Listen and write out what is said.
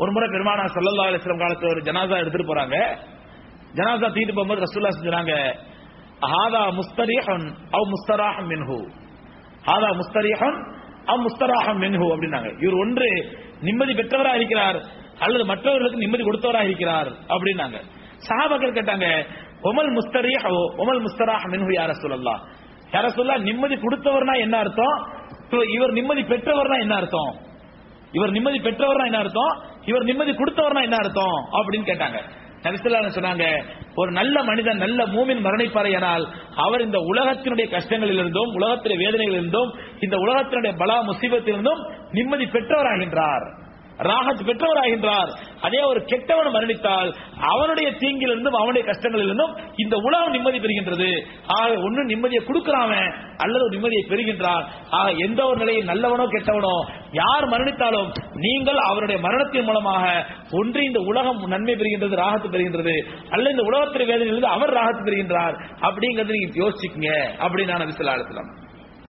ஒரு முறை பெருமானா சல்லல்லா அலிஸ்லாம் காலத்தில் ஒரு ஜனாசா எடுத்துட்டு போறாங்க. ஜனாசா தீட்டு போகும்போது ரசூல்லா செஞ்சாங்க ஹாதா முஸ்தரிஹன் அவ் முஸ்தராஹம் மின்ஹு. ஹாதா முஸ்தரிஹன் அவ் முஸ்தராஹம் மின்ஹு அப்படின்னாங்க. இவர் ஒன்று நிம்மதி பெற்றவராக இருக்கிறார் அல்லது மற்றவர்களுக்கு நிம்மதி கொடுத்தவராக இருக்கிறார் அப்படின்னாங்க. சஹாபாக்கள் கேட்டாங்க ஒமல் முஸ்தரிஹோ ஒமல் முஸ்தராஹ் மின்ஹு யார சொல்லல்லா யார சொல்ல நிம்மதி கொடுத்தவர்னா என்ன அர்த்தம்? இவர் நிம்மதி பெற்றவர்னா என்ன அர்த்தம்? இவர் நிம்மதி பெற்றவர்னா என்ன அர்த்தம்? இவர் நிம்மதி கொடுத்தவர்னா என்ன அர்த்தம்? அப்படின்னு கேட்டாங்க. நபிசுல்லா சொன்னாங்க ஒரு நல்ல மனிதன் நல்ல மூமின் மரணிப்பாரையானால் அவர் இந்த உலகத்தினுடைய கஷ்டங்களிலிருந்தும் உலகத்தினுடைய வேதனைகளிலிருந்தும் இந்த உலகத்தினுடைய பலா முசீபத்திலிருந்தும் நிம்மதி பெற்றவராகின்றார். ராகத் பெற்றவராகின்றார். அதே ஒரு கெட்டவன் மரணித்தால் அவனுடைய தீங்கிலிருந்தும் அவனுடைய கஷ்டங்களிலிருந்தும் இந்த உலகம் நிம்மதி பெறுகின்றது. ஆக ஒன்னு நிம்மதியை கொடுக்கிறான் அல்லது ஒரு நிம்மதியை பெறுகின்றான் ஆக எந்த ஒரு நிலையில் நல்லவனோ கெட்டவனோ யார் மரணித்தாலும் நீங்கள் அவருடைய மரணத்தின் மூலமாக ஒன்று இந்த உலகம் நன்மை பெறுகின்றது ராகத்து பெறுகின்றது. அல்ல இந்த உலகத்தின் வேதனையிலிருந்து அவர் ராகத்து பெறுகின்றார். அப்படிங்கறத நீங்க யோசிச்சுக்கங்க. அப்படின்னு நான் நபிசுல்லா